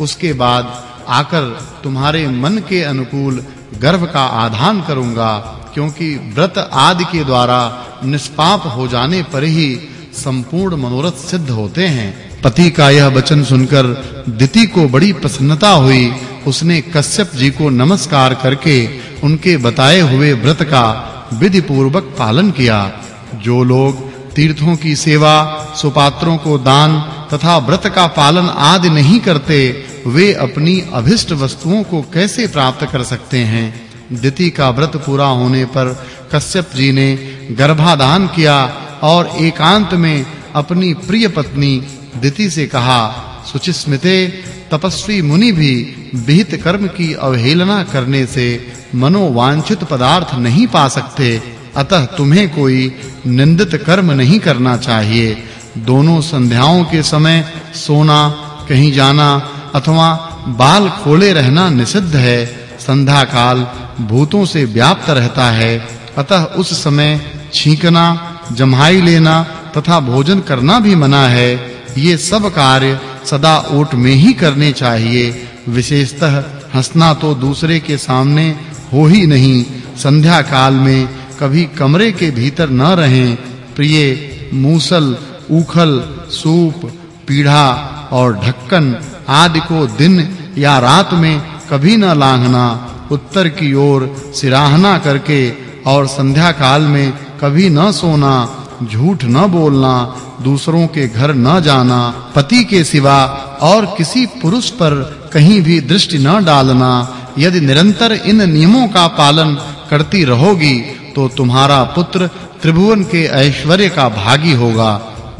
उसके बाद आकर तुम्हारे मन के अनुकूल गर्भ का आधान करूँगा, क्योंकि व्रत आदि के द्वारा निष्पाप हो जाने पर ही संपूर्ण मनोरथ सिद्ध होते हैं। पति का यह वचन सुनकर दिति को बड़ी प्रसन्नता हुई। उसने कश्यप जी को नमस्कार करके उनके बताए हुए व्रत का विधि पूर्वक पालन किया। जो लोग तीर्थों की सेवा, सुपात्रों को दान तथा व्रत का पालन आदि नहीं करते वे अपनी अभिष्ट वस्तुओं को कैसे प्राप्त कर सकते हैं? दिति का व्रत पूरा होने पर कश्यप जी ने गर्भाधान किया और एकांत में अपनी प्रिय पत्नी दिति से कहा, सुचिस्मिते, तपस्वी मुनि भी विहित कर्म की अवहेलना करने से मनोवांछित पदार्थ नहीं पा सकते। अतः तुम्हें कोई निंदित कर्म नहीं करना चाहिए। दोनों संध्याओं के समय सोना, कहीं जाना अथवा बाल खोले रहना निषिद्ध है संध्या काल भूतों से व्याप्त रहता है, अतः उस समय छींकना, जम्हाई लेना तथा भोजन करना भी मना है। ये सब कार्य सदा ओट में ही करने चाहिए, विशेषतः हंसना तो दूसरे के सामने हो ही नहीं संध्या काल में कभी कमरे के भीतर न रहें। प्रिय मूसल उखल सूप, पीढ़ा और ढक्कन आदि को दिन या रात में कभी न लांघना, उत्तर की ओर सिराहना करके और संध्या काल में कभी न सोना, झूठ न बोलना, दूसरों के घर न जाना, पति के सिवा और किसी पुरुष पर कहीं भी दृष्टि न डालना, यदि निरंतर इन नियमों का पालन करती रहोगी तो तुम्हारा पुत्र त्रिभुवन के ऐश्वर्य का भागी होगा।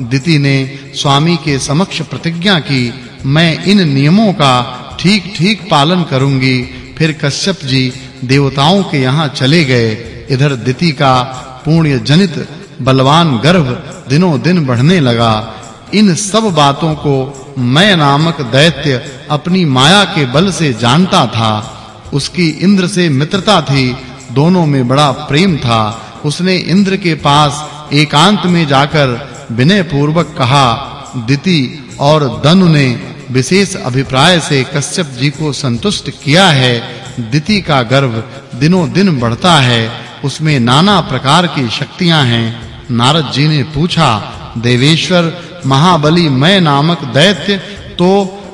दिति ने स्वामी के समक्ष प्रतिज्ञा की मैं इन नियमों का ठीक-ठीक पालन करूँगी। फिर कश्यप जी देवताओं के यहाँ चले गए। इधर दिति का पुण्य जनित बलवान गर्भ दिनों दिन बढ़ने लगा। इन सब बातों को मैं नामक दैत्य अपनी माया के बल से जानता था। उसकी इंद्र से मित्रता थी। दोनों में बड़ा प्रेम था। उसने इंद्र के पास एकांत में जाकर विनय पूर्वक कहा, दिति और दनु ने विशेष अभिप्राय से कश्यप जी को संतुष्ट किया है। दिति का गर्भ दिनों दिन बढ़ता है। उसमें नाना प्रकार की शक्तियाँ हैं। नारद जी ने पूछा, देवेश्वर, महाबली मैं नामक दैत्य तो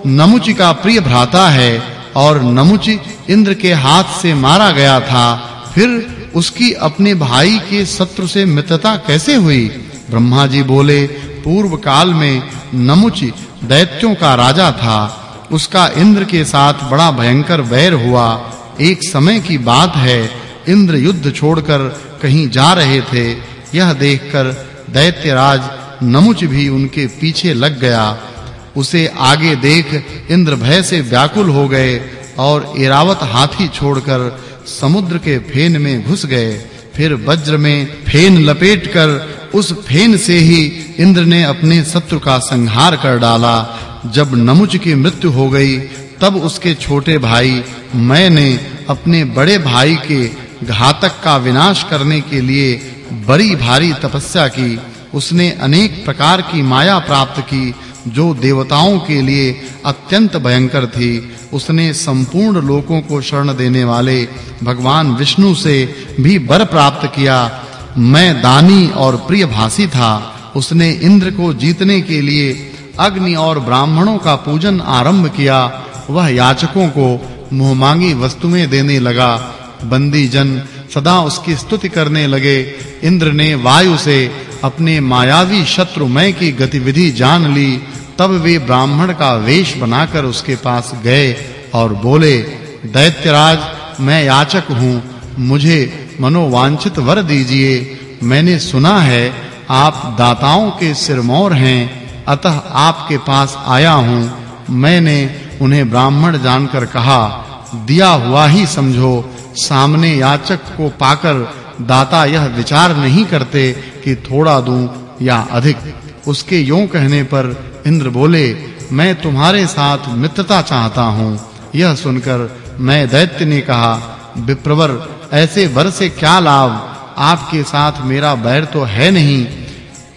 नमुचि का प्रिय भ्राता है और नमुचि इंद्र के हाथ से मारा गया था। फिर उसकी अपने भाई के शत्रु से मित्रता कैसे हुई? ब्रह्मा जी बोले, पूर्व काल में नमुचि दैत्यों का राजा था। उसका इंद्र के साथ बड़ा भयंकर वैर हुआ। एक समय की बात है, इंद्र युद्ध छोड़कर कहीं जा रहे थे। यह देखकर दैत्यराज नमुच भी उनके पीछे लग गया। उसे आगे देख इंद्र भय से व्याकुल हो गए और एरावत हाथी छोड़कर समुद्र के फेन में घुस गए। फिर वज्र में फेन लपेटकर उस फेन से ही इंद्र ने अपने शत्रु का संहार कर डाला। जब नमुच की मृत्यु हो गई, तब उसके छोटे भाई मैं ने अपने बड़े भाई के घातक का विनाश करने के लिए बड़ी भारी तपस्या की। उसने अनेक प्रकार की माया प्राप्त की, जो देवताओं के लिए अत्यंत भयंकर थी। उसने संपूर्ण लोकों को शरण देने वाले भगवान विष्णु से भी वर प्राप्त किया। मैं दानी और प्रिय भासी था। उसने इंद्र को जीतने के लिए अग्नि और ब्राह्मणों का पूजन आरंभ किया। वह याचकों को मुँह मांगी वस्तुएँ देने लगा। बंदी जन सदा उसकी स्तुति करने लगे। इंद्र ने वायु से अपने मायावी शत्रुमय की गतिविधि जान ली। तब वे ब्राह्मण का वेश बनाकर उसके पास गए और बोले, दैत्यराज, मैं याचक हूँ। मुझे मनोवांछित वर दीजिए। मैंने सुना है, आप दाताओं के सिरमौर हैं, अतः आपके पास आया हूँ। मैंने उन्हें ब्राह्मण जानकर कहा, दिया हुआ ही समझो, सामने याचक को पाकर दाता यह विचार नहीं करते कि थोड़ा दूँ या अधिक। उसके यूँ कहने पर इंद्र बोले, मैं तुम्हारे साथ मित्रता चाहता हूँ। यह सुनकर मैं दैत्य ने कहा, विप्रवर ऐसे वर से क्या लाभ? आपके साथ मेरा बैर तो है नहीं।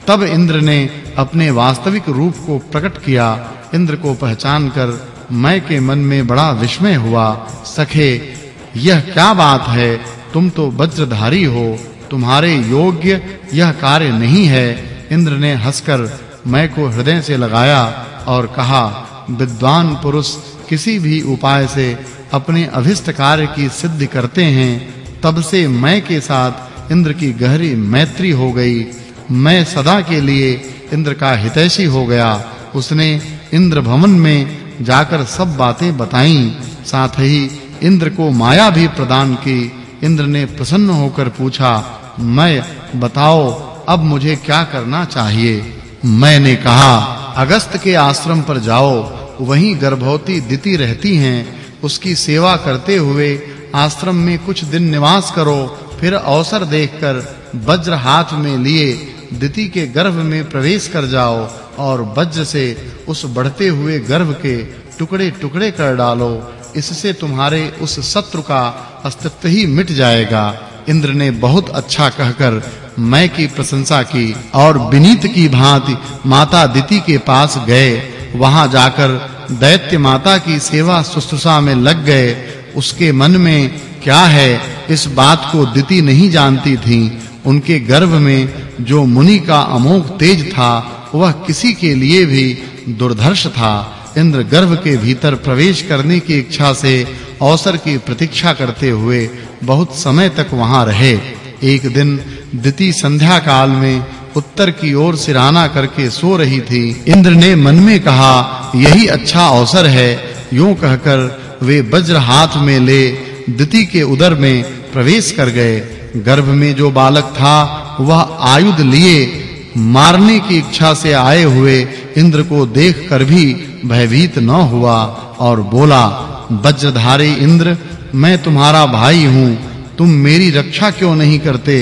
तब इंद्र ने अपने वास्तविक रूप को प्रकट किया। इंद्र को पहचान कर मैं के मन में बड़ा विस्मय हुआ। सखे, यह क्या बात है? तुम तो वज्रधारी हो। तुम्हारे योग्य यह कार्य नहीं है। इंद्र ने हंसकर मैं को हृदय से लगाया और कहा, विद्वान पुरुष, किसी भी उपाय से अपने अभिष्ट कार्य की सिद्धि करते हैं, तब से मैं के साथ इंद्र की गहरी मैत्री हो गई। मैं सदा के लिए इंद्र का हितैषी हो गया। उसने इंद्र भवन में जाकर सब बातें बताईं। साथ ही इंद्र को माया भी प्रदान की। इंद्र ने प्रसन्न होकर पूछा, मैं, बताओ, अब मुझे क्या करना चाहिए? मैंने कहा, अगस्त के आश्रम पर जाओ। वहीं गर्भवती दिति रहती हैं। उसकी सेवा करते हुए आश्रम में कुछ दिन निवास करो, फिर अवसर देखकर वज्र हाथ में लिए दिति के गर्भ में प्रवेश कर जाओ और वज्र से उस बढ़ते हुए गर्भ के टुकड़े-टुकड़े कर डालो। इससे तुम्हारे उस शत्रु का अस्तित्व ही मिट जाएगा। इंद्र ने बहुत अच्छा कहकर मैं की प्रशंसा की और विनीत की भांति माता दिति के पास गए। वहाँ जाकर दैत्य माता की सेवा शुश्रूषा में लग गए। उसके मन में क्या है? इस बात को दिति नहीं जानती थी। उनके गर्भ में जो मुनि का अमोघ तेज था, वह किसी के लिए भी दुर्धर्ष था। इंद्र गर्भ के भीतर प्रवेश करने की इच्छा से अवसर की प्रतीक्षा करते हुए बहुत समय तक वहाँ रहे। एक दिन दिति संध्या काल में उत्तर की ओर सिराना करके सो रही थी। इंद्र ने मन में कहा, यही अच्छा अवसर है। यूँ कहकर वे वज्र हाथ में ले दिति के उदर में प्रवेश कर गए। गर्भ में जो बालक था, वह आयुध लिए मारने की इच्छा से आए हुए इंद्र को देखकर भी भयभीत न हुआ और बोला, वज्रधारी इंद्र, मैं तुम्हारा भाई हूँ। तुम मेरी रक्षा क्यों नहीं करते?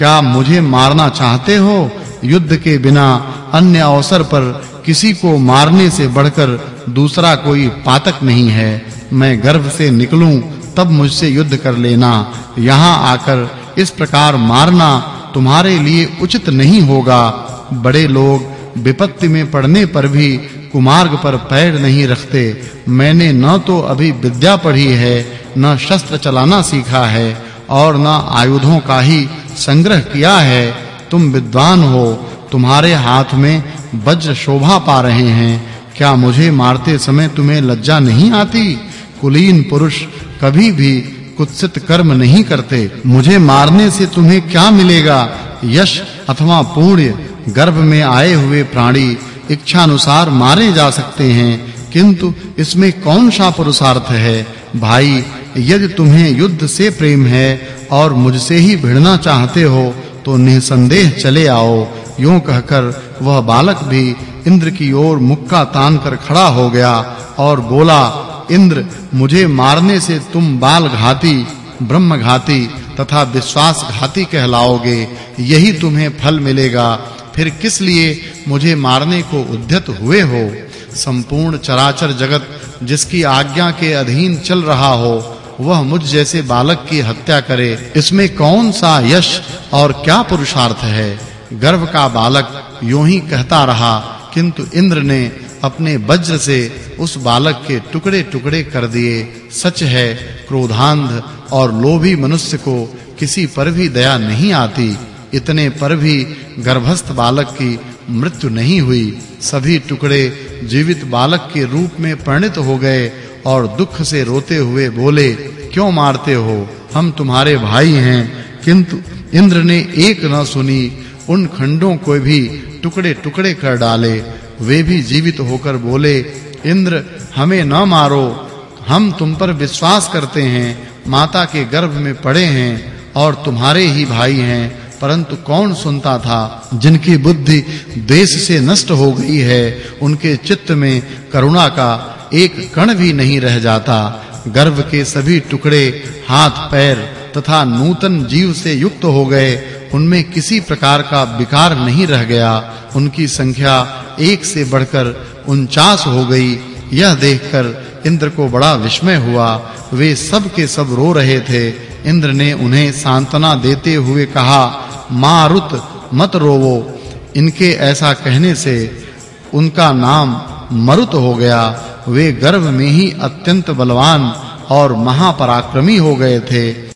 क्या मुझे मारना चाहते हो? युद्ध के बिना अन्य अवसर पर किसी को मारने से बढ़कर दूसरा कोई पातक नहीं है। मैं गर्भ से निकलूं, तब मुझसे युद्ध कर लेना। यहाँ आकर इस प्रकार मारना तुम्हारे लिए उचित नहीं होगा। बड़े लोग विपत्ति में पड़ने पर भी कुमार्ग पर पैर नहीं रखते। मैंने न तो अभी विद्या पढ़ी है, न शस्त्र चलाना सीखा है, और न आयुधों का ही संग्रह किया है, तुम विद्वान हो, तुम्हारे हाथ में वज्र शोभा पा रहे हैं। क्या मुझे मारते समय तुम्हें लज्जा नहीं आती? कुलीन पुरुष कभी भी कुत्सित कर्म नहीं करते। मुझे मारने से तुम्हें क्या मिलेगा? यश अथवा पुण्य, गर्भ में आए हुए प्राणी इच्छा अनुसार मारे जा सकते हैं। किंतु इसमें कौन सा पुरुषार्थ है? भाई, यदि तुम्हें युद्ध से प्रेम है और मुझसे ही भिड़ना चाहते हो तो निसंदेह चले आओ। यूँ कहकर वह बालक भी इंद्र की ओर मुक्का तान कर खड़ा हो गया और बोला, इंद्र, मुझे मारने से तुम बाल घाती ब्रह्म घाती तथा विश्वास घाती कहलाओगे। यही तुम्हें फल मिलेगा। फिर किस लिए मुझे मारने को उद्यत हुए हो? संपूर्ण चराचर जगत जिसकी आज्ञा के अधीन चल रहा हो वह मुझ जैसे बालक की हत्या करे, इसमें कौन सा यश और क्या पुरुषार्थ है? गर्भ का बालक यूँ ही कहता रहा, किंतु इंद्र ने अपने वज्र से उस बालक के टुकड़े-टुकड़े कर दिए। सच है, क्रोधांध और लोभी मनुष्य को किसी पर भी दया नहीं आती। इतने पर भी गर्भस्थ बालक की मृत्यु नहीं हुई। सभी टुकड़े जीवित बालक के रूप में परिणत हो गए और दुख से रोते हुए बोले, क्यों मारते हो? हम तुम्हारे भाई हैं। किंतु इंद्र ने एक न सुनी, उन खंडों को भी टुकड़े-टुकड़े कर डाले। वे भी जीवित होकर बोले, इंद्र, हमें न मारो। हम तुम पर विश्वास करते हैं, माता के गर्भ में पड़े हैं और तुम्हारे ही भाई हैं। परंतु कौन सुनता था? जिनकी बुद्धि देश से नष्ट हो गई है, उनके चित्त में करुणा का एक कण भी नहीं रह जाता। गर्भ के सभी टुकड़े हाथ, पैर तथा नूतन जीव से युक्त हो गए। उनमें किसी प्रकार का विकार नहीं रह गया। उनकी संख्या एक से बढ़कर 49 हो गई। यह देखकर इंद्र को बड़ा विस्मय हुआ। वे सब के सब रो रहे थे। इंद्र ने उन्हें सांत्वना देते हुए कहा, मारुत, मत रोवो। इनके ऐसा कहने से उनका नाम मरुत हो गया। वे गर्भ में ही अत्यंत बलवान और महापराक्रमी हो गए थे।